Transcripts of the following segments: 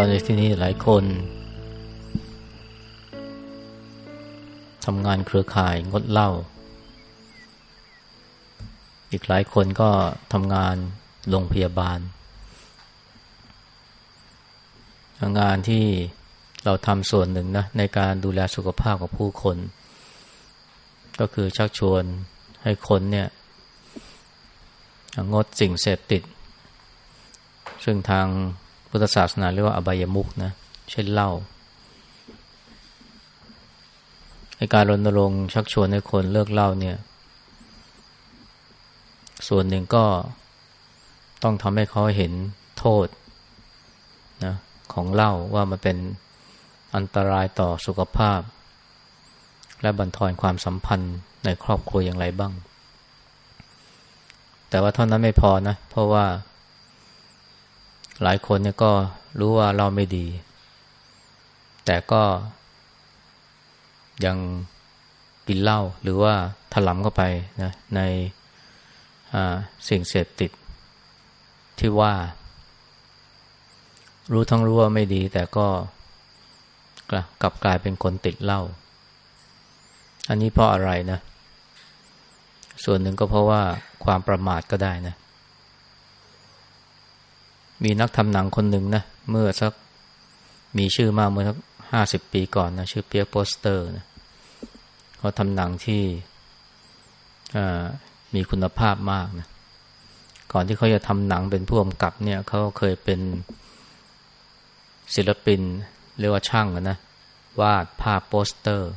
เราในที่นี้หลายคนทำงานเครือข่ายงดเหล้า อีกหลายคนก็ทำงานโรงพยาบาล งานที่เราทำส่วนหนึ่งนะในการดูแลสุขภาพของผู้คน ก็คือชักชวนให้คนเนี่ยงดสิ่งเสพติด ซึ่งทาง พุทธศาสนาเรียกว่าอบายมุกนะ เช่นเหล้าในการรณรงค์ชักชวนให้คนเลิกเหล้าเนี่ย ส่วนหนึ่งก็ต้องทำให้เขาเห็นโทษนะของเหล้าว่ามันเป็นอันตรายต่อสุขภาพ และบันทอนความสัมพันธ์ในครอบครัวอย่างไรบ้าง แต่ว่าเท่านั้นไม่พอนะ เพราะว่า หลายคนเนี่ยก็รู้ว่าเราไม่ดี แต่ก็ยังกินเหล้าหรือว่าถลำเข้าไปนะในสิ่งเสพติดที่ว่า รู้ทั้งรู้ว่าไม่ดี แต่ก็กลับกลายเป็นคนติดเหล้าอันนี้เพราะอะไรนะ ส่วนหนึ่งก็เพราะว่าความประมาทก็ได้นะ มีนักทำหนังคนหนึ่งนะเมื่อสักมีชื่อมาเมื่อสักห้าสิบปีก่อนนะชื่อเปียโปสเตอร์นะเขาทำหนังที่มีคุณภาพมากนะก่อนที่เขาจะทำหนังเป็นผู้กำกับเนี่ยเขาเคยเป็นศิลปินเรียกว่าช่างนะวาดภาพโปสเตอร์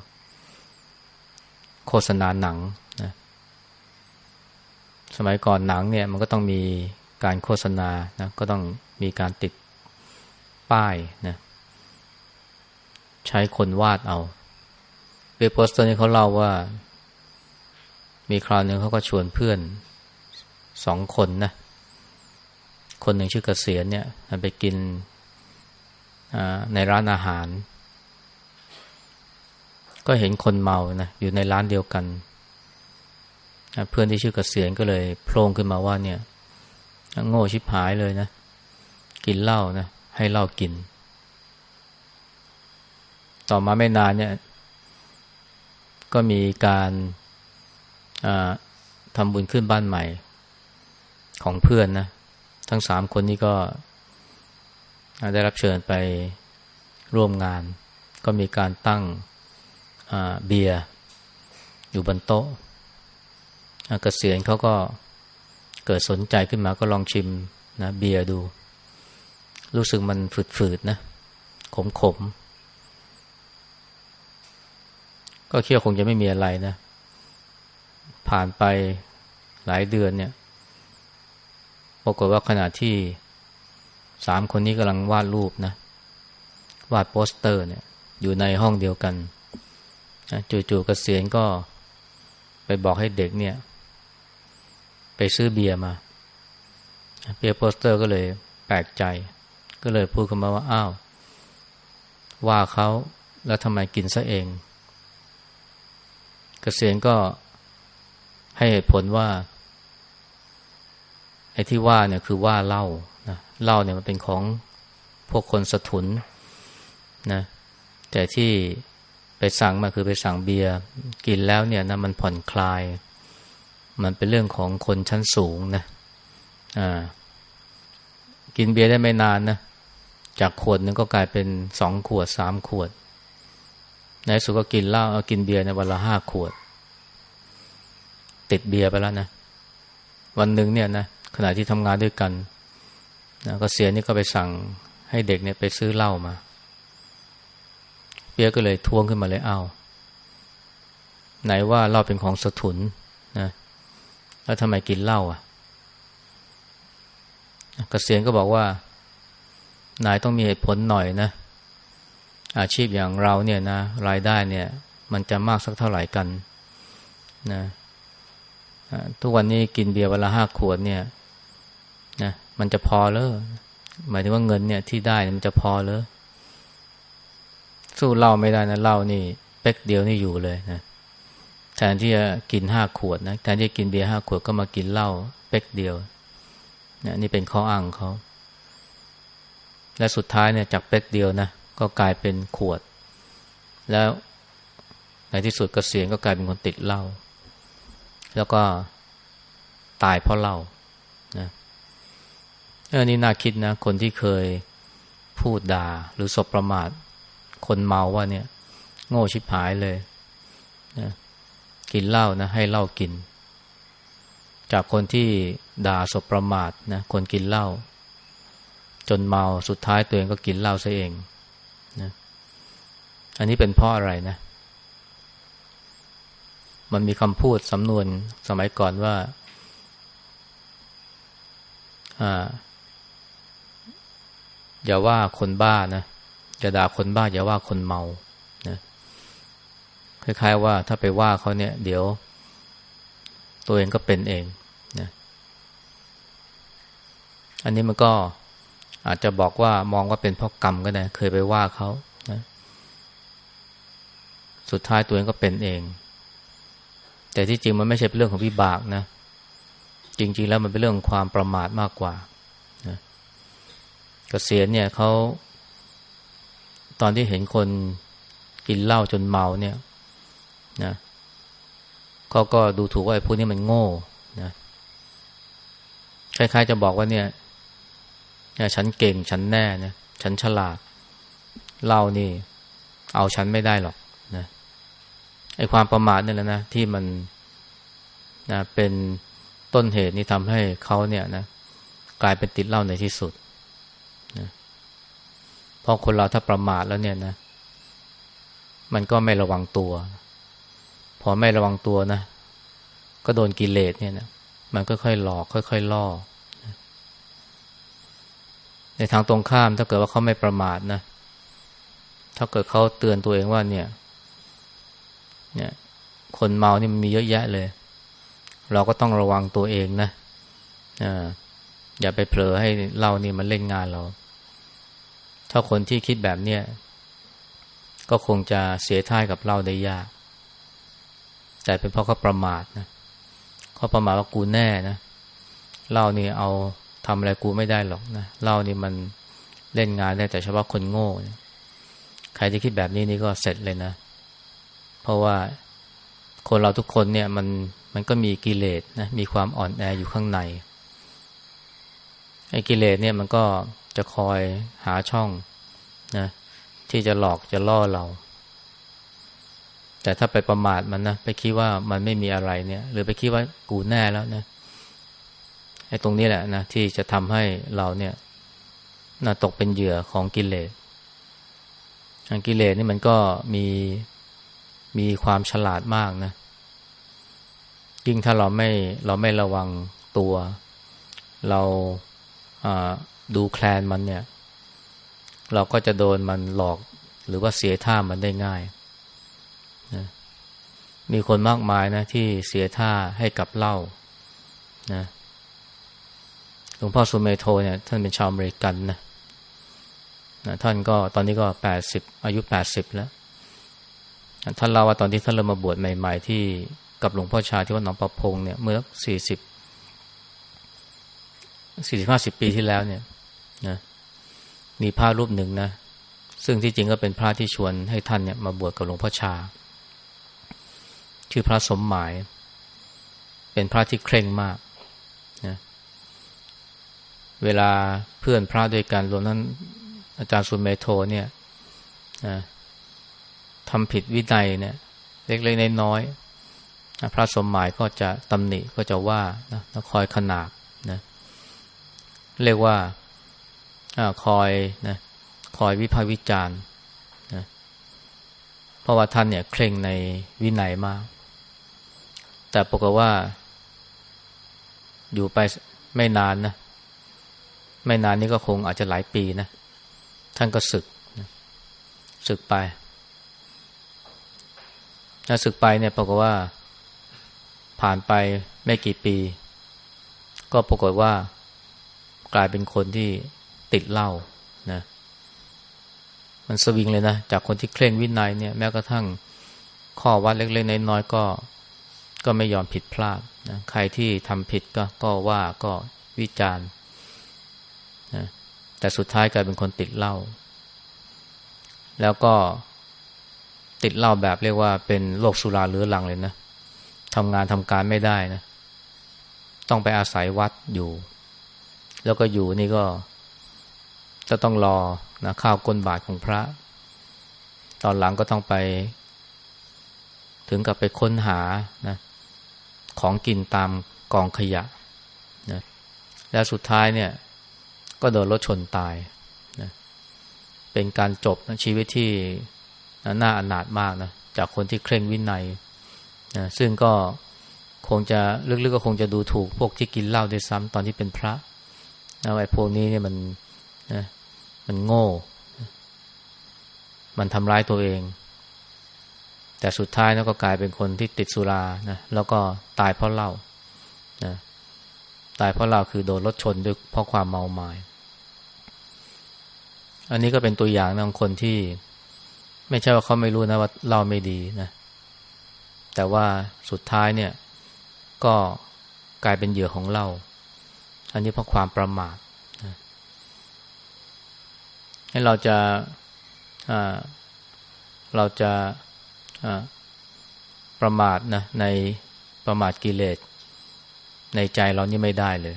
โฆษณาหนังนะสมัยก่อนหนังเนี่ยมันก็ต้องมี การโฆษณานะก็ต้องมีการติดป้ายนะใช้คนวาดเอาเว็บโปสเตอร์นี่เขาเล่าว่า มีคราวหนึ่งเขาก็ชวนเพื่อนสองคนนะ คนหนึ่งชื่อเกษียณเนี่ยไปกินในร้านอาหาร ก็เห็นคนเมานะอยู่ในร้านเดียวกัน เพื่อนที่ชื่อเกษียณก็เลยโพล่งขึ้นมาว่าเนี่ย โง่ชิบหายเลยนะ กินเหล้านะ ให้เหล้ากิน ต่อมาไม่นานเนี่ย ก็มีการทำบุญขึ้นบ้านใหม่ ของเพื่อนนะ ทั้งสามคนนี้ก็ได้รับเชิญไปร่วมงาน ก็มีการตั้งเบียร์อยู่บนโต๊ะเกษียณเขาก็ เกิดสนใจขึ้นมาก็ลองชิมนะเบียร์ดู รู้สึกมันฝืดๆนะขมๆก็เคี่ยวคงจะไม่มีอะไรนะ ผ่านไปหลายเดือนเนี่ยปรากฏว่าขณะที่สามคนนี้กำลังวาดรูปนะ วาดโปสเตอร์เนี่ย อยู่ในห้องเดียวกันจู่ๆกเกษียณก็ไปบอกให้เด็กเนี่ย ไปซื้อเบียร์มาเบียร์โปสเตอร์ก็เลยแปลกใจ ก็เลยพูดขึ้นมาว่าอ้าวว่าเขาแล้วทำไมกินซะเองกเกษียณก็ให้เหตุผลว่าไอ้ที่ว่าเนี่ยคือว่าเล้านะเล้าเนี่ยมันเป็นของพวกคนสถุนนะแต่ที่ไปสั่งมาคือไปสั่งเบียร์กินแล้วเนี่ยนะมันผ่อนคลาย มันเป็นเรื่องของคนชั้นสูงนะอ่ากินเบียร์ได้ไม่นานนะจากขวดนึงก็กลายเป็นสองขวดสามขวด ในสุดก็กินเหล้าเอากินเบียร์ในวันละห้าขวด ติดเบียร์ไปแล้วนะ วันหนึ่งเนี่ยนะขณะที่ทำงานด้วยกันนะก็เสียนี่ก็ไปสั่งให้เด็กเนี่ยไปซื้อเหล้ามาเบียร์ก็เลยทวงขึ้นมาเลยเอา้าไหนว่าเหล้าเป็นของสถุน แล้วทำไมกินเหล้าอะกเกษียณก็บอกว่า นายต้องมีเหตุผลหน่อยนะ อาชีพอย่างเราเนี่ยนะรายได้เนี่ย มันจะมากสักเท่าไหร่กันนะทุกวันนี้กินเบียร์วันละห้าขวดเนี่ยนะมันจะพอเลยหมายถึงว่าเงินเนี่ยที่ได้มันจะพอเลยสู้เหล้าไม่ได้นะเหล้านี่เป๊กเดียวนี่อยู่เลยนะ นที่จะกินห้าขวดนะแทนที่จะกินเบียร์ห้าขวดก็มากินเหล้าเป๊กเดียวเนี่ยนี่เป็นข้ออ้างเขาและสุดท้ายเนี่ยจากเป๊กเดียวนะก็กลายเป็นขวด แล้วในที่สุดกเกษียณก็กลายเป็นคนติดเหล้าแล้วก็ตายเพราะเหล้านะอันนี้น่าคิดนะ คนที่เคยพูดด่าหรือสบประมาทคนเมาว่าเนี่ย โง่ชิบหายเลยนะ กินเหล้านะให้เหล้ากิน จากคนที่ด่าสบประมาทนะคนกินเหล้าจนเมาสุดท้ายตัวเองก็กินเหล้าซะเองนะอันนี้เป็นเพราะอะไรนะ มันมีคำพูดสำนวนสมัยก่อนว่าอ่าอย่าว่าคนบ้านะอย่าด่าคนบ้า อย่าว่าคนเมานะ คล้ายๆว่าถ้าไปว่าเขาเนี่ย เดี๋ยว ตัวเองก็เป็นเองนะอันนี้มันก็อาจจะบอกว่ามองว่าเป็นเพราะกรรมก็ได้เคยไปว่าเขานะสุดท้ายตัวเองก็เป็นเอง แต่ที่จริงมันไม่ใช่เป็นเรื่องของวิบากนะจริง ๆ แล้วมันเป็นเรื่องความประมาทมากกว่านะกเกษียณเนี่ยเขาตอนที่เห็นคนกินเหล้าจนเมาเนี่ย นะเขาก็ดูถูกว่าไอ้พวกนี้มันโง่นะคล้ายๆจะบอกว่าเนี่ยฉันเก่งฉันแน่นะฉันฉลาดเรานี่ เอาฉันไม่ได้หรอกนะไอ้ความประมาทนี่แหละนะที่มันนะเป็นต้นเหตุนี่ทำให้เขาเนี่ยนะกลายเป็นติดเหล้าในที่สุดนะเพราะคนเราถ้าประมาทแล้วเนี่ยนะ มันก็ไม่ระวังตัว พอไม่ระวังตัวนะ ก็โดนกิเลสเนี่ยนะมันก็ค่อยหลอกค่อยๆล่อ ในทางตรงข้ามถ้าเกิดว่าเขาไม่ประมาทนะ ถ้าเกิดเขาเตือนตัวเองว่าเนี่ย เนี่ย คนเมานี่มันมีเยอะแยะเลย เราก็ต้องระวังตัวเองนะอ่าอย่าไปเผลอให้เรานี่มันเล่นงานเรา ถ้าคนที่คิดแบบเนี้ยก็คงจะเสียท่ายกับเราได้ยาก แต่เป็นเพราะเขาประมาทนะเขาประมาทว่ากูแน่นะเรานี่เอาทำอะไรกูไม่ได้หรอกนะเล่านี่มันเล่นงานได้แต่เฉพาะคนโง่นี่ยใครที่คิดแบบนี้นี่ก็เสร็จเลยนะ เพราะว่าคนเราทุกคนเนี่ยมันมันก็มีกิเลสนะมีความอ่อนแออยู่ข้างในไอ้กิเลสเนี่ยมันก็จะคอยหาช่องนะที่จะหลอกจะล่อเรา แต่ถ้าไปประมาทมันนะไปคิดว่ามันไม่มีอะไรเนี่ย หรือไปคิดว่ากูแน่แล้วนะไอ้ตรงนี้แหละนะที่จะทำให้เราเนี่ยนะตกเป็นเหยื่อของกิเลสกิเลสนี่มันก็มีมีความฉลาดมากนะ ยิ่งถ้าเราไม่เราไม่ระวังตัว เราดูแคลนมันเนี่ย เราก็จะโดนมันหลอกหรือว่าเสียท่ามันได้ง่าย มีคนมากมายนะที่เสียท่าให้กับเหล้านะหลวงพ่อสุเมโทเนี่ยท่านเป็นชาวอเมริกันนะนะท่านก็ตอนนี้ก็แปดสิบอายุแปดสิบแล้ว ท่านเล่าว่าตอนที่ท่านเริ่มมาบวชใหม่ ๆ ที่กับหลวงพ่อชาที่วัดหนองประพงเนี่ยเมื่อสี่สิบสี่สิบห้าสิบปีที่แล้วเนี่ยนะมีพระรูปหนึ่งนะ ซึ่งที่จริงก็เป็นพระที่ชวนให้ท่านเนี่ยมาบวชกับหลวงพ่อชา ชื่อพระสมหมาย เป็นพระที่เคร่งมากนะเวลาเพื่อนพระด้วยกันรวมทั้งอาจารย์สุเมโทเนี่ยนะทำผิดวินัยเนี่ยเล็กๆน้อยๆพระสมหมายก็จะตำหนิก็จะว่านะแล้วคอยขนาบนะเรียกว่าอคอยนะคอยวิพากษ์วิจารณ์นะเพราะว่าท่านเนี่ยเคร่งในวินัยมาก แต่ปรากฏว่า อยู่ไปไม่นานนะ ไม่นานนี้ก็คงอาจจะหลายปีนะ ท่านก็ศึกศึกไปถ้าศึกไปเนี่ยปรากฏว่า ผ่านไปไม่กี่ปี ก็ปรากฏว่ากลายเป็นคนที่ติดเหล้านะ มันสวิงเลยนะ จากคนที่เคร่งวินัยเนี่ย แม้กระทั่งข้อวัดเล็กๆน้อยๆก็ ก็ไม่ยอมผิดพลาดนะใครที่ทำผิดก็ก็ว่าก็วิจารณ์นะแต่สุดท้ายกลายเป็นคนติดเหล้าแล้วก็ติดเหล้าแบบเรียกว่าเป็นโรคสุราเรื้อรังเลยนะทำงานทำการไม่ได้นะ ต้องไปอาศัยวัดอยู่ แล้วก็อยู่นี่ก็จะต้องรอนะข้าวก้นบาทของพระ ตอนหลังก็ต้องไป ถึงกับไปค้นหานะ ของกินตามกองขยะนะแล้วสุดท้ายเนี่ยก็โดนรถชนตายนะเป็นการจบนะชีวิตที่น่าอนาถมากนะจากคนที่เคร่งวินัยนะซึ่งก็คงจะลึกๆก็คงจะดูถูกพวกที่กินเหล้าด้วยซ้ำตอนที่เป็นพระนะไอ้พวกนี้เนี่ยมันนะมันโง่ มันทำร้ายตัวเอง แต่สุดท้ายนะก็กลายเป็นคนที่ติดสุรานะแล้วก็ตายเพราะเหล้านะตายเพราะเหล้าคือโดนรถชนด้วยเพราะความเมาหมายอันนี้ก็เป็นตัวอย่างของคนที่ ไม่ใช่ว่าเขาไม่รู้นะว่าเหล้าไม่ดีนะ แต่ว่าสุดท้ายเนี่ย ก็กลายเป็นเหยื่อของเหล้าอันนี้เพราะความประมาทนะให้เราจะเราจะ ประมาทนะในประมาทกิเลส ในใจเรานี่ไม่ได้เลย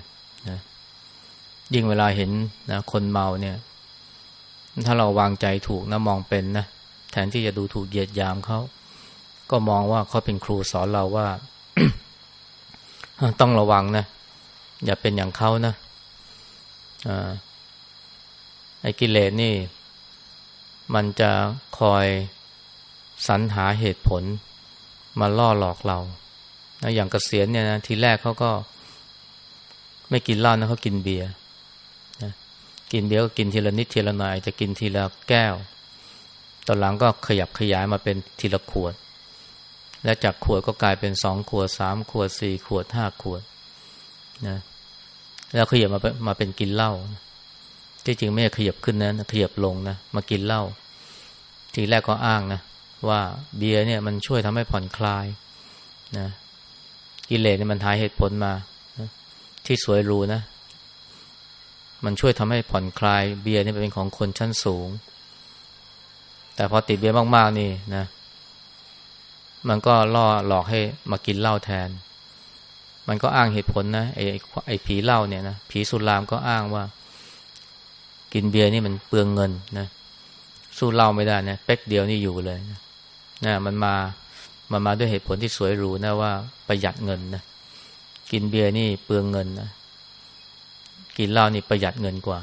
นะยิ่งเวลาเห็นนะคนเมาเนี่ย ถ้าเราวางใจถูกนะมองเป็นนะแทนที่จะดูถูกเหยียดยามเขาก็มองว่าเขาเป็นครูสอนเราว่า ต้องระวังนะ อย่าเป็นอย่างเขานะไอ้กิเลสนี่ มันจะคอย สรรหาเหตุผลมาล่อหลอกเรานะอย่างกเกษียณเนี่ยนะทีแรกเขาก็ไม่กินเหล้านะเขากินเบียร์นะกินเบียร์ก็กินทีละนิดทีละหน่อยจะกินทีละแก้ว ตอนหลังก็ขยับขยายมาเป็นทีละขวด และจากขวดก็กลายเป็นสองขวดสามขวดสี่ขวดห้าขวดนะแล้วขยับมามาเป็นกินเหล้าที่จริงไม่ขยับขึ้นนะขยับลงนะมากินเหล้าทีแรกก็อ้างนะ ว่าเบียร์เนี่ยมันช่วยทำให้ผ่อนคลายนะกิเลสเนี่ยมันหายเหตุผลมาที่สวยรูนะ มันช่วยทำให้ผ่อนคลาย เบียร์นี่เป็นของคนชั้นสูง แต่พอติดเบียร์มากๆนี่นะ มันก็ล่อหลอกให้มากินเหล้าแทน มันก็อ้างเหตุผลนะไอ้ไอ้ผีเหล้าเนี่ยนะผีสุรามก็อ้างว่า กินเบียร์นี่มันเปลืองเงินนะสู้เหล้าไม่ได้นะเป๊กเดียวนี่อยู่เลยนะ นะมันมามันมาด้วยเหตุผลที่สวยหรูนะว่าประหยัดเงินนะกินเบียร์นี่เปลืองเงินนะกินเหล้านี่ประหยัดเงินกว่า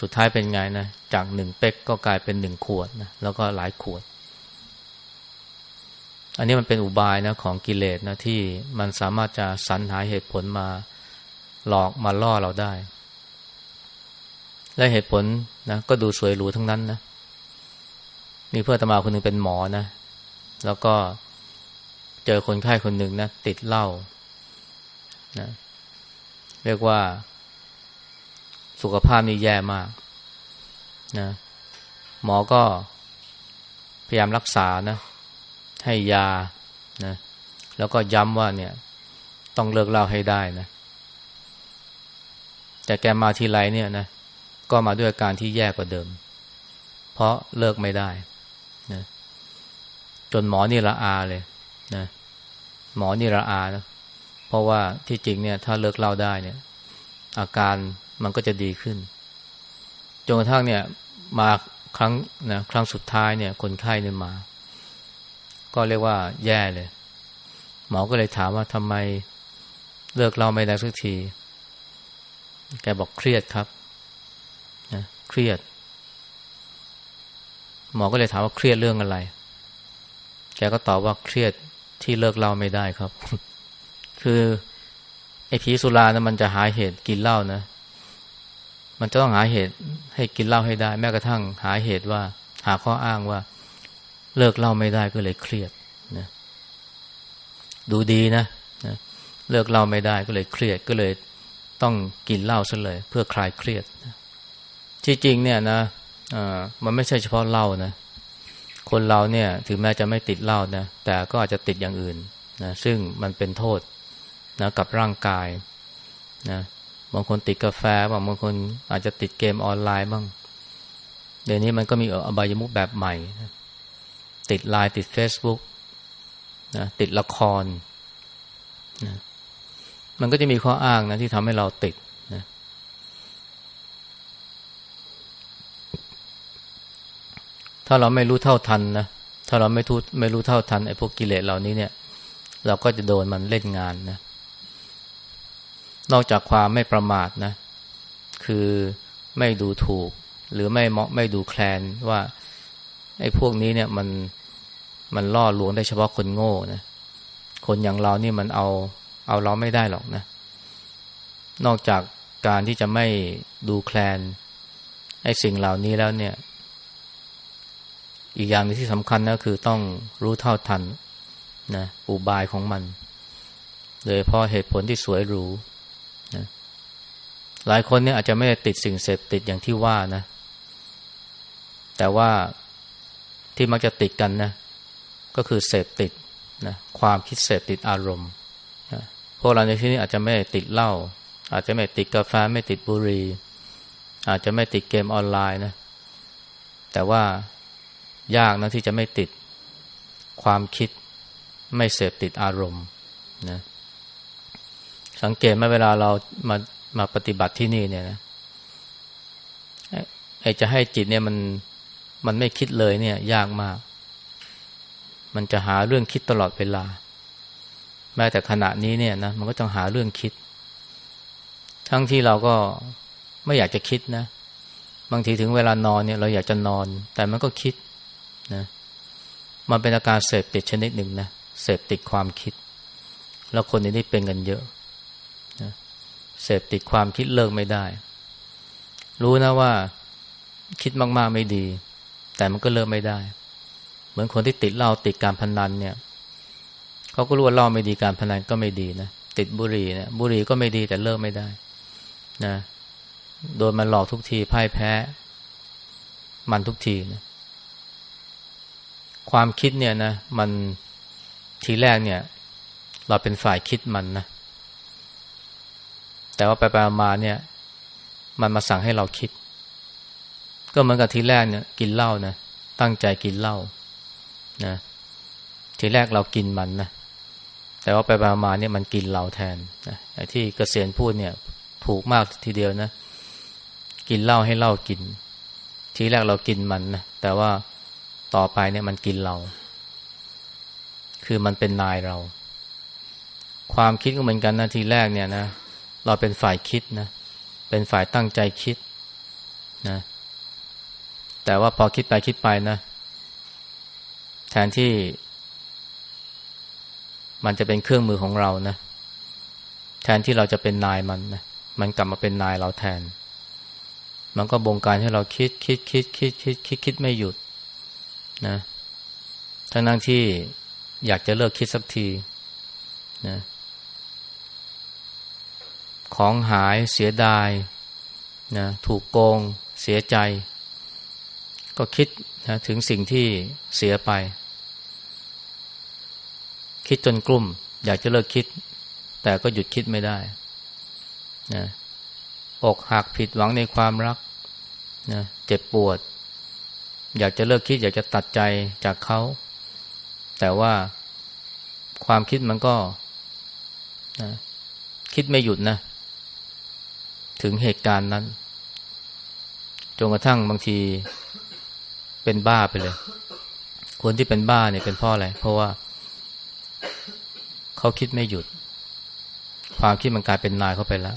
สุดท้ายเป็นไงนะจากหนึ่งเป๊กก็กลายเป็นหนึ่งขวดนะแล้วก็หลายขวด อันนี้มันเป็นอุบายนะของกิเลสนะที่มันสามารถจะสรรหาเหตุผลมาหลอกมาล่อเราได้ และเหตุผลนะก็ดูสวยหรูทั้งนั้นนะ มีเพื่อนตมาคนหนึ่งเป็นหมอนะ แล้วก็เจอคนไข้คนหนึ่งนะ ติดเหล้านะเรียกว่า สุขภาพนี่แย่มากนะหมอก็พยายามรักษานะ ให้ยานะแล้วก็ย้ำว่าเนี่ย ต้องเลิกเหล้าให้ได้นะ แต่แกมาทีไรเนี่ยนะ ก็มาด้วยอาการที่แย่กว่าเดิม เพราะเลิกไม่ได้ นะจนหมอนี่ละอาเลยนะหมอนี่ละอานะเพราะว่าที่จริงเนี่ย ถ้าเลิกเล่าได้เนี่ย อาการมันก็จะดีขึ้นจนกระทั่งเนี่ย มาครั้งนะครั้งสุดท้ายเนี่ย คนไข้เนี่ยมา ก็เรียกว่า แย่เลย หมอก็เลยถามว่าทำไมเลิกเล่าไม่ได้สักที แกบอกเครียดครับนะเครียด หมอก็เลยถามว่าเครียดเรื่องอะไร แกก็ตอบว่าเครียดที่เลิกเล่าไม่ได้ครับ คือไอ้ผีสุรานะมันจะหาเหตุกินเหล้านะ มันจะต้องหาเหตุให้กินเหล้าให้ได้ แม้กระทั่งหาเหตุว่า หาข้ออ้างว่า เลิกเหล้าไม่ได้ก็เลยเครียดนะ ดูดีนะนะ เลิกเหล้าไม่ได้ก็เลยเครียดก็เลยต้องกินเหล้าซะเลย เพื่อคลายเครียดที่จริงเนี่ยนะ มันไม่ใช่เฉพาะเหล้านะ คนเราเนี่ยถึงแม้จะไม่ติดเหล้านะ แต่ก็อาจจะติดอย่างอื่นนะซึ่งมันเป็นโทษนะกับร่างกายนะบางคนติดกาแฟบางบางคนอาจจะติดเกมออนไลน์บ้าง เดี๋ยวนี้มันก็มีอบายมุกแบบใหม่นะติดไลน์ติด Facebook นะติดละครนะมันก็จะมีข้ออ้างนะที่ทำให้เราติดนะ ถ้าเราไม่รู้เท่าทันนะถ้าเราไม่ทุไม่รู้เท่าทันไอ้พวกกิเลสเหล่านี้เนี่ย เราก็จะโดนมันเล่นงานนะนอกจากความไม่ประมาทนะ คือไม่ดูถูก หรือไม่เหมาะไม่ดูแคลนว่าไอ้พวกนี้เนี่ยมันมันล่อลวงได้เฉพาะคนโง่นะคนอย่างเรานี่มันเอาเอาเราไม่ได้หรอกนะ นอกจากการที่จะไม่ดูแคลนไอ้สิ่งเหล่านี้แล้วเนี่ย อีกอย่างนึงที่สำคัญนะคือต้องรู้เท่าทันนะอุบายของมัน โดยเพราะเหตุผลที่สวยหรูนะหลายคนเนี่ยอาจจะไม่ได้ติดสิ่งเสพติดอย่างที่ว่านะ แต่ว่าที่มักจะติดกันนะก็คือเสพติดนะความคิดเสพติดอารมณ์นะพวกเราในที่นี้อาจจะไม่ติดเหล้าอาจจะไม่ติดกาแฟไม่ติดบุหรี่อาจจะไม่ติดเกมออนไลน์นะแต่ว่า ยากนะที่จะไม่ติดความคิด ไม่เสพติดอารมณ์นะสังเกตไหมเวลาเรามามาปฏิบัติที่นี่เนี่ยนะไอจะให้จิตเนี่ยมันมันไม่คิดเลยเนี่ย ยากมาก มันจะหาเรื่องคิดตลอดเวลา แม้แต่ขณะนี้เนี่ยนะมันก็ต้องหาเรื่องคิด ทั้งที่เราก็ไม่อยากจะคิดนะ บางทีถึงเวลานอนเนี่ย เราอยากจะนอน แต่มันก็คิด นะมันเป็นอาการเสพติดชนิดหนึ่งนะเสพติดความคิด แล้วคนนี้เป็นกันเยอะนะเสพติดความคิดเลิกไม่ได้ รู้นะว่าคิดมากๆไม่ดี แต่มันก็เลิกไม่ได้ เหมือนคนที่ติดเหล้าติดการพนันเนี่ยเขาก็รู้ว่าเหล้าไม่ดีการพนันก็ไม่ดีนะติดบุหรี่เนี่ยบุหรี่ก็ไม่ดีแต่เลิกไม่ได้นะโดนมันหลอกทุกทีพ่ายแพ้ มันทุกทีนะ ความคิดเนี่ยนะมันทีแรกเนี่ย เราเป็นฝ่ายคิดมันนะ แต่ว่าไปไปมาเนี่ย มันมาสั่งให้เราคิด ก็เหมือนกับทีแรกเนี่ย กินเหล้านะตั้งใจกินเหล้านะทีแรกเรากินมันนะแต่ว่าไปไปมาเนี่ยมันกินเราแทนนะที่เกษียณพูดเนี่ย ถูกมากทีเดียวนะ กินเหล้าให้เหล้ากิน ทีแรกเรากินมันนะแต่ว่า ต่อไปเนี่ยมันกินเรา คือมันเป็นนายเรา ความคิดก็เหมือนกันนะทีแรกเนี่ยนะเราเป็นฝ่ายคิดนะเป็นฝ่ายตั้งใจคิดนะแต่ว่าพอคิดไปคิดไปนะแทนที่ มันจะเป็นเครื่องมือของเรานะแทนที่เราจะเป็นนายมันนะมันกลับมาเป็นนายเราแทน มันก็บงการให้เราคิดคิดคิดคิดคิดคิดคิดไม่หยุด นะทั้งนั้นที่อยากจะเลิกคิดสักทีนะของหายเสียดายนะถูกโกงเสียใจ ก็คิดนะถึงสิ่งที่เสียไป คิดจนกลุ่ม อยากจะเลิกคิด แต่ก็หยุดคิดไม่ได้นะอกหักผิดหวังในความรักนะเจ็บปวด อยากจะเลิกคิด อยากจะตัดใจจากเขา แต่ว่าความคิดมันก็นะคิดไม่หยุดนะ ถึงเหตุการณ์นั้น จนกระทั่งบางทีเป็นบ้าไปเลย คนที่เป็นบ้าเนี่ยเป็นเพ่ออะไร เพราะว่า เขาคิดไม่หยุด ความคิดมันกลายเป็นนายเขาไปแล้ว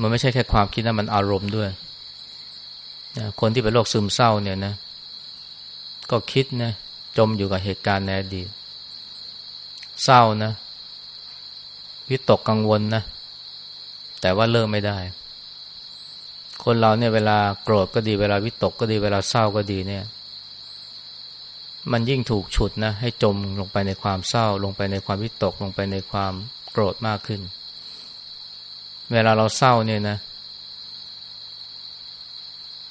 มันไม่ใช่แค่ความคิดนะมันอารมณ์ด้วย นะคนที่เป็นโรคซึมเศร้าเนี่ยนะ ก็คิดนะจมอยู่กับเหตุการณ์ในอดีตเศร้านะวิตกกังวลนะ แต่ว่าเลิกไม่ได้ คนเราเนี่ยเวลาโกรธก็ดีเวลาวิตกก็ดีเวลาเศร้าก็ดีเนี่ย มันยิ่งถูกฉุดนะ ให้จมลงไปในความเศร้า ลงไปในความวิตกลงไปในความโกรธมากขึ้น เวลาเราเศร้าเนี่ยนะเ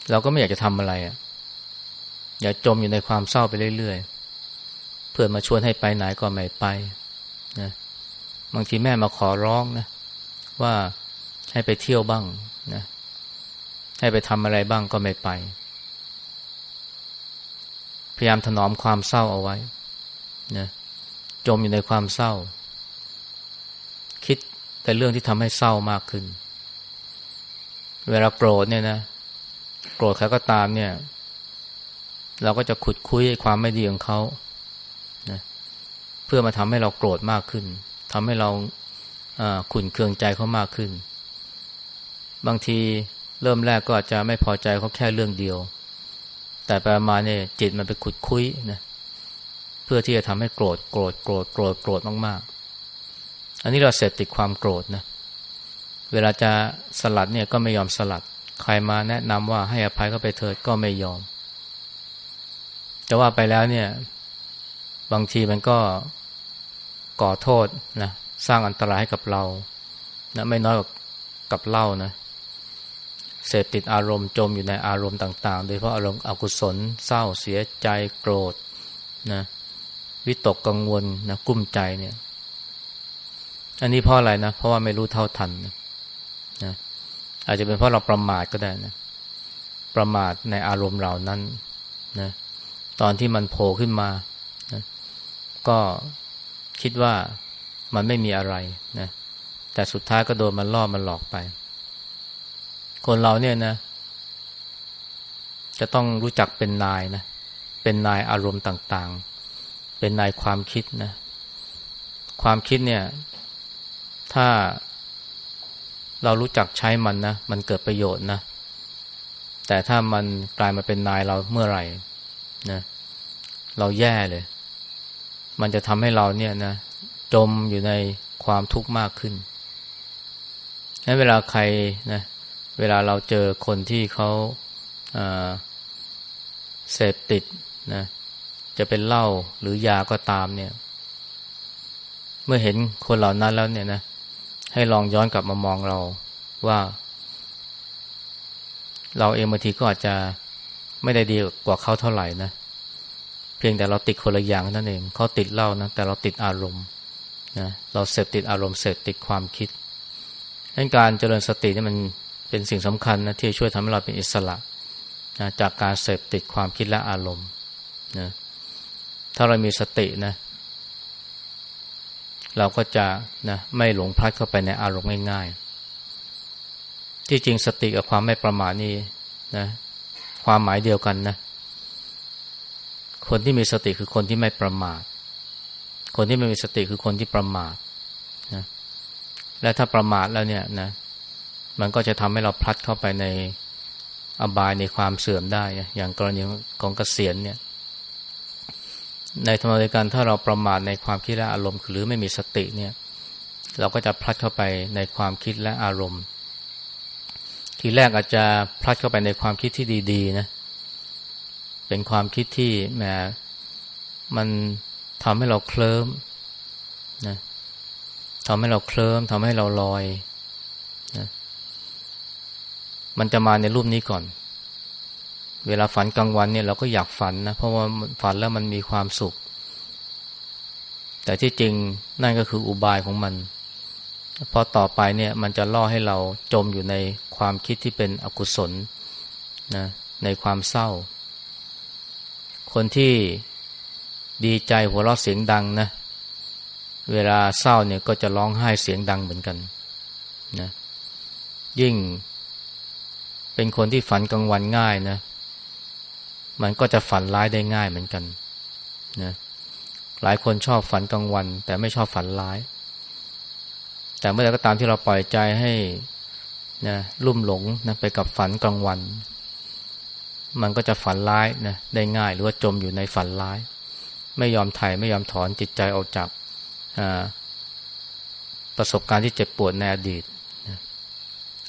เราก็ไม่อยากจะทำอะไรอะอยากจมอยู่ในความเศร้าไปเรื่อยๆ เพื่อนมาชวนให้ไปไหนก็ไม่ไปนะบางทีแม่มาขอร้องนะว่าให้ไปเที่ยวบ้างนะให้ไปทำอะไรบ้างก็ไม่ไป พยายามถนอมความเศร้าเอาไว้นะจมอยู่ในความเศร้า คิดแต่เรื่องที่ทำให้เศร้ามากขึ้น เวลาโกรธเนี่ยนะ กรธใครก็ตามเนี่ย เราก็จะขุดคุยความไม่ดีของเขานะเพื่อมาทำให้เราโกรธมากขึ้นทำให้เราขุนเคืองใจเขามากขึ้น บางทีเริ่มแรกก็อาจจะไม่พอใจเขาแค่เรื่องเดียว แต่ไปมาเนี่ยจิตมันไปขุดคุยนะเพื่อที่จะทำให้โกรธโกรธโกรธโกรธโกรธมากๆ อันนี้เราเสพติดความโกรธนะเวลาจะสลัดเนี่ยก็ไม่ยอมสลัด ใครมาแนะนำว่าให้อภัยเขาไปเถิดก็ไม่ยอม แต่ว่าไปแล้วเนี่ย บางทีมันก็ก่อโทษนะสร้างอันตรายให้กับเรานะไม่น้อยกว่ากับเล่านะเสพติดอารมณ์จมอยู่ในอารมณ์ต่าง ๆ โดยเพราะอารมณ์อกุศล เศร้าเสียใจโกรธนะวิตกกังวลนะกุ้มใจเนี่ย อันนี้เพราะอะไรนะ เพราะว่าไม่รู้เท่าทันนะ อาจจะเป็นเพราะเราประมาทก็ได้นะ ประมาทในอารมณ์เหล่านั้นนะ ตอนที่มันโผล่ขึ้นมานะก็คิดว่ามันไม่มีอะไรนะ แต่สุดท้ายก็โดนมันล่อมันหลอกไป คนเราเนี่ยนะ จะต้องรู้จักเป็นนายนะ เป็นนายอารมณ์ต่างๆ เป็นนายความคิดนะ ความคิดเนี่ย ถ้า เรารู้จักใช้มันนะ มันเกิดประโยชน์นะ แต่ถ้ามันกลายมาเป็นนายเราเมื่อไหร่นะเราแย่เลย มันจะทำให้เราเนี่ยนะจมอยู่ในความทุกข์มากขึ้นนั้นเวลาใครนะเวลาเราเจอคนที่เขาเสพติดนะจะเป็นเหล้าหรือยาก็ตามเนี่ย เมื่อเห็นคนเหล่านั้นแล้วเนี่ยนะ ให้ลองย้อนกลับมามองเราว่า เราเองบางทีก็อาจจะไม่ได้ดีกว่าเขาเท่าไหร่นะ เพียงแต่เราติดคนละอย่างนั่นเองเขาติดเหล้านะแต่เราติดอารมณ์นะเราเสพติดอารมณ์เสพติดความคิดดังการเจริญสตินี่มันเป็นสิ่งสำคัญนะที่ช่วยทำให้เราเป็นอิสระนะจากการเสพติดความคิดและอารมณ์นะถ้าเรามีสตินะ เราก็จะนะไม่หลงพลัดเข้าไปในอารมณ์ง่ายๆ ที่จริงสติกับความไม่ประมาทนี่นะความหมายเดียวกันนะ คนที่มีสติคือคนที่ไม่ประมาท คนที่ไม่มีสติคือคนที่ประมาทนะและถ้าประมาทแล้วเนี่ยนะ มันก็จะทำให้เราพลัดเข้าไปในอบายในความเสื่อมได้ อย่างกรณีของกเกษียณเนี่ย ในธรรมดการถ้าเราประมาทในความคิดและอารมณ์หรือไม่มีสติเนี่ยเราก็จะพลัดเข้าไปในความคิดและอารมณ์ ทีแรกอาจจะพลัดเข้าไปในความคิดที่ดีๆนะเป็นความคิดที่แหมมันทำให้เราเคลิ้มนะทำให้เราเคลิ้มทำให้เราลอยนะมันจะมาในรูปนี้ก่อน เวลาฝันกลางวันเนี่ยเราก็อยากฝันนะเพราะว่าฝันแล้วมันมีความสุข แต่ที่จริงนั่นก็คืออุบายของมันพอต่อไปเนี่ยมันจะล่อให้เราจมอยู่ในความคิดที่เป็นอกุศลนะในความเศร้า คนที่ดีใจหัวเราะเสียงดังนะเวลาเศร้าเนี่ยก็จะร้องไห้เสียงดังเหมือนกันนะยิ่งเป็นคนที่ฝันกลางวันง่ายนะ มันก็จะฝันร้ายได้ง่ายเหมือนกันนะหลายคนชอบฝันกลางวัน แต่ไม่ชอบฝันร้าย แต่เมื่อใดก็ตามที่เราปล่อยใจให้นะลุ่มหลงนะไปกับฝันกลางวัน มันก็จะฝันร้ายนะได้ง่ายหรือว่าจมอยู่ในฝันร้าย ไม่ยอมถ่ายไม่ยอมถอนจิตใจออกจากประสบการณ์ที่เจ็บปวดในอดีต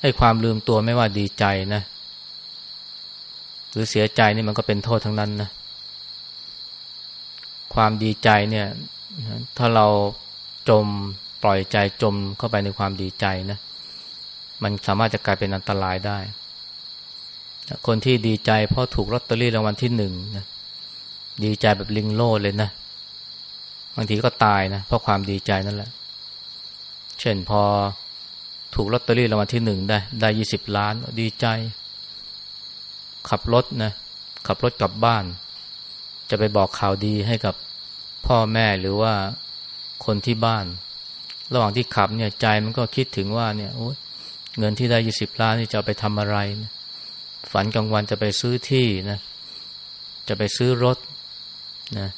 ไอ้ความลืมตัวไม่ว่าดีใจนะ หรือเสียใจนี่มันก็เป็นโทษทั้งนั้นนะความดีใจเนี่ยถ้าเราจมปล่อยใจจมเข้าไปในความดีใจนะมันสามารถจะกลายเป็นอันตรายได้ คนที่ดีใจเพราะถูกลอตเตอรี่รางวัลที่หนึ่งนะดีใจแบบลิงโลดเลยนะบางทีก็ตายนะเพราะความดีใจนั่นแหละ เช่นพอถูกลอตเตอรี่รางวัลที่หนึ่งได้ ได้ยี่สิบล้านดีใจ ขับรถนะขับรถกลับบ้าน จะไปบอกข่าวดีให้กับพ่อแม่หรือว่าคนที่บ้าน ระหว่างที่ขับเนี่ยใจมันก็คิดถึงว่าเนี่ยเงินที่ได้ยี่สิบล้านนี่จะไปทำอะไรนะฝันกลางวันจะไปซื้อที่นะ จะไปซื้อรถนะ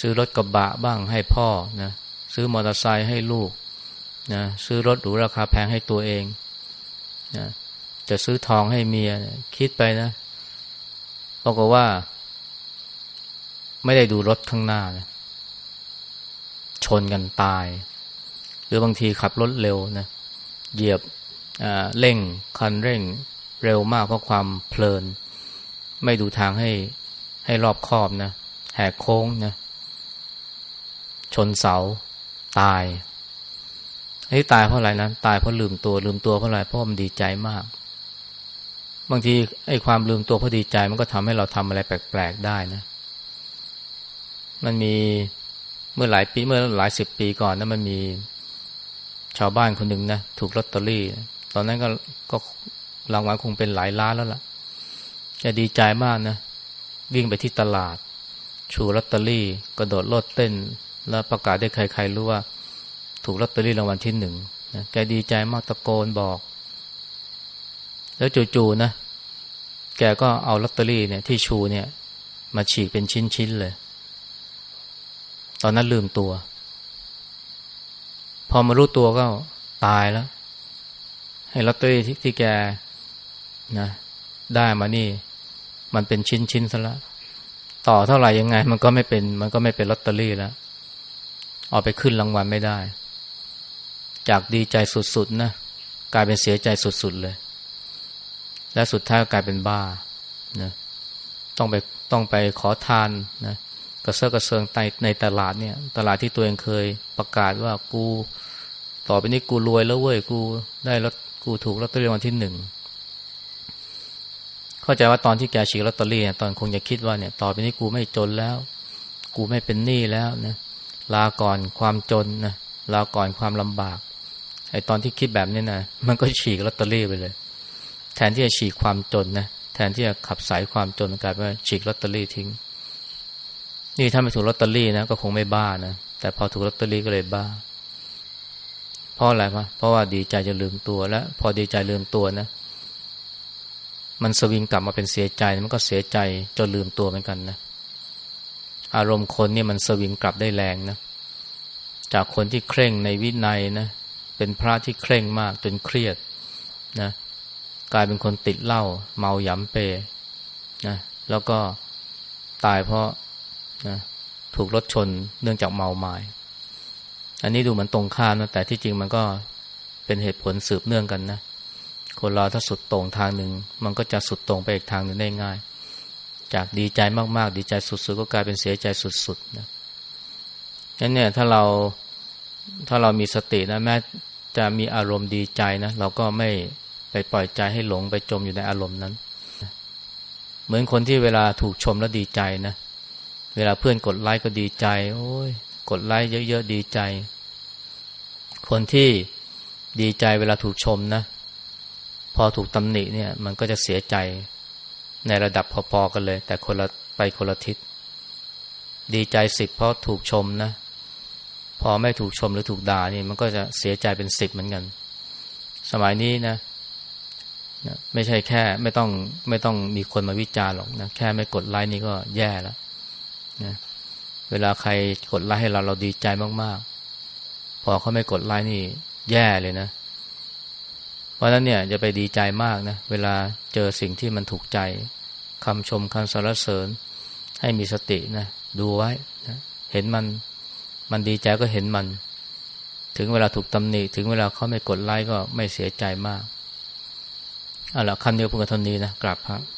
ซื้อรถกระบะบ้างให้พ่อนะซื้อมอเตอร์ไซค์ให้ลูกนะซื้อรถหรูราคาแพงให้ตัวเองนะ จะซื้อทองให้เมียคิดไปนะบอกว่า ไม่ได้ดูรถข้างหน้านะชนกันตาย หรือบางทีขับรถเร็วนะเหยียบเร่งคันเร่งเร็วมากเพราะความเพลิน ไม่ดูทางให้ให้รอบคอบนะแหกโค้งนะชนเสาตายไอ้ตายเพราะอะไรนะตายเพราะลืมตัวลืมตัวเพราะอะไรเพราะมันดีใจมาก บางทีไอ้ความลืมตัวพราะดีใจมันก็ทำให้เราทำอะไรแปลกๆได้นะ มันมีเมื่อหลายปีเมื่อหลายสิบปีก่อนนะมันมีชาวบ้านคนหนึ่งนะถูกลอตเตอรี่ ตอนนั้นก็ก็รางวัลคงเป็นหลายล้านแล้วล่ะจะดีใจมากนะ วิ่งไปที่ตลาด ชูลอตเตอรี่ กระโดดโลดเต้น แล้วประกาศได้ใครๆรู้ว่า ถูกลอตเตอรี่รางวัลที่หนึ่งนะแกดีใจมากตะโกนบอก แล้วจู่ๆนะ แกก็เอาลอตเตอรี่เนี่ยที่ชูเนี่ย มาฉีกเป็นชิ้นๆเลย ตอนนั้นลืมตัว พอมารู้ตัวก็ตายแล้ว ให้ลอตเตอรี่ที่แกนะได้มานี่ มันเป็นชิ้นชิ้นซะล้วต่อเท่าไหร่ยังไง มันก็ไม่เป็น มันก็ไม่เป็นลอตเตอรี่แล้วเอาไปขึ้นรางวัลไม่ได้ จากดีใจสุดๆนะกลายเป็นเสียใจสุดๆเลย และสุดท้ายกลายเป็นบ้านะต้องไปต้องไปขอทานนะกระเซาะกระเซิงในในตลาดเนี่ย ตลาดที่ตัวเองเคยประกาศว่ากูต่อไปนี้กูรวยแล้วเว้ยกูได้แล้วกูถูกลอตเตอรี่วัลที่หนึ่งเข้าใจว่าตอนที่แกฉีกลอตเตอรี่ตอนคงจะคิดว่าเนี่ย ต่อไปนี้กูไม่จนแล้ว กูไม่เป็นหนี้แล้วนะลาก่อนความจนนะลาก่อนความลำบากไอ้ตอนที่คิดแบบนี้นะมันก็ฉีกลอตเตอรี่ไปเลย แทนที่จะฉีกความจนนะแทนที่จะขับสายความจนกลายเป็นฉีกลอตเตอรี่ทิ้ง นี่ถ้าไม่ถูกลอตเตอรี่นะก็คงไม่บ้านะแต่พอถูกลอตเตอรี่ก็เลยบ้า เพราะอะไรวะเพราะว่าดีใจจะลืมตัวแล้ว พอดีใจลืมตัวนะ มันสวิงกลับมาเป็นเสียใจมันก็เสียใจจนลืมตัวเหมือนกันนะ อารมณ์คนนี่มันสวิงกลับได้แรงนะ จากคนที่เคร่งในวินัยนะ เป็นพระที่เคร่งมากจนเครียดนะ กลายเป็นคนติดเหล้าเมาหยำเปนะแล้วก็ตายเพราะนะถูกรถชนเนื่องจากเมาไม้อันนี้ดูเหมือนตรงข้ามนะแต่ที่จริงมันก็เป็นเหตุผลสืบเนื่องกันนะคนเราถ้าสุดตรงทางหนึ่ง มันก็จะสุดตรงไปอีกทางหนึ่งได้ง่าย จากดีใจมากๆ ดีใจสุดๆ ก็กลายเป็นเสียใจสุดๆนะงั้นเนี่ยถ้าเราถ้าเรามีสตินะแม้จะมีอารมณ์ดีใจนะเราก็ไม่ ไปปล่อยใจให้หลงไปจมอยู่ในอารมณ์นั้น เหมือนคนที่เวลาถูกชมแล้วดีใจนะ เวลาเพื่อนกดไลค์ก็ดีใจ โอ้ย กดไลค์เยอะๆดีใจ คนที่ดีใจเวลาถูกชมนะ พอถูกตำหนิเนี่ย มันก็จะเสียใจในระดับพอๆกันเลย แต่คนละไปคนละทิศ ดีใจสิบเพราะถูกชมนะ พอไม่ถูกชมหรือถูกด่านี่ มันก็จะเสียใจเป็นสิบเหมือนกัน สมัยนี้นะ ไม่ใช่แค่ไม่ต้องไม่ต้องมีคนมาวิจารณ์หรอกนะแค่ไม่กดไลค์นี่ก็แย่แล้วนะเวลาใครกดไลค์ให้เราเราดีใจมากๆ พอเขาไม่กดไลค์นี่แย่เลยนะ เพราะนั้นเนี่ยจะไปดีใจมากนะเวลาเจอสิ่งที่มันถูกใจคำชมคำสรรเสริญ ให้มีสตินะดูไว้นะเห็นมันมันดีใจก็เห็นมัน ถึงเวลาถูกตำหนิถึงเวลาเขาไม่กดไลค์ก็ไม่เสียใจมาก เอาละคำเดียวพูดกันเท่านี้นะกราบครับ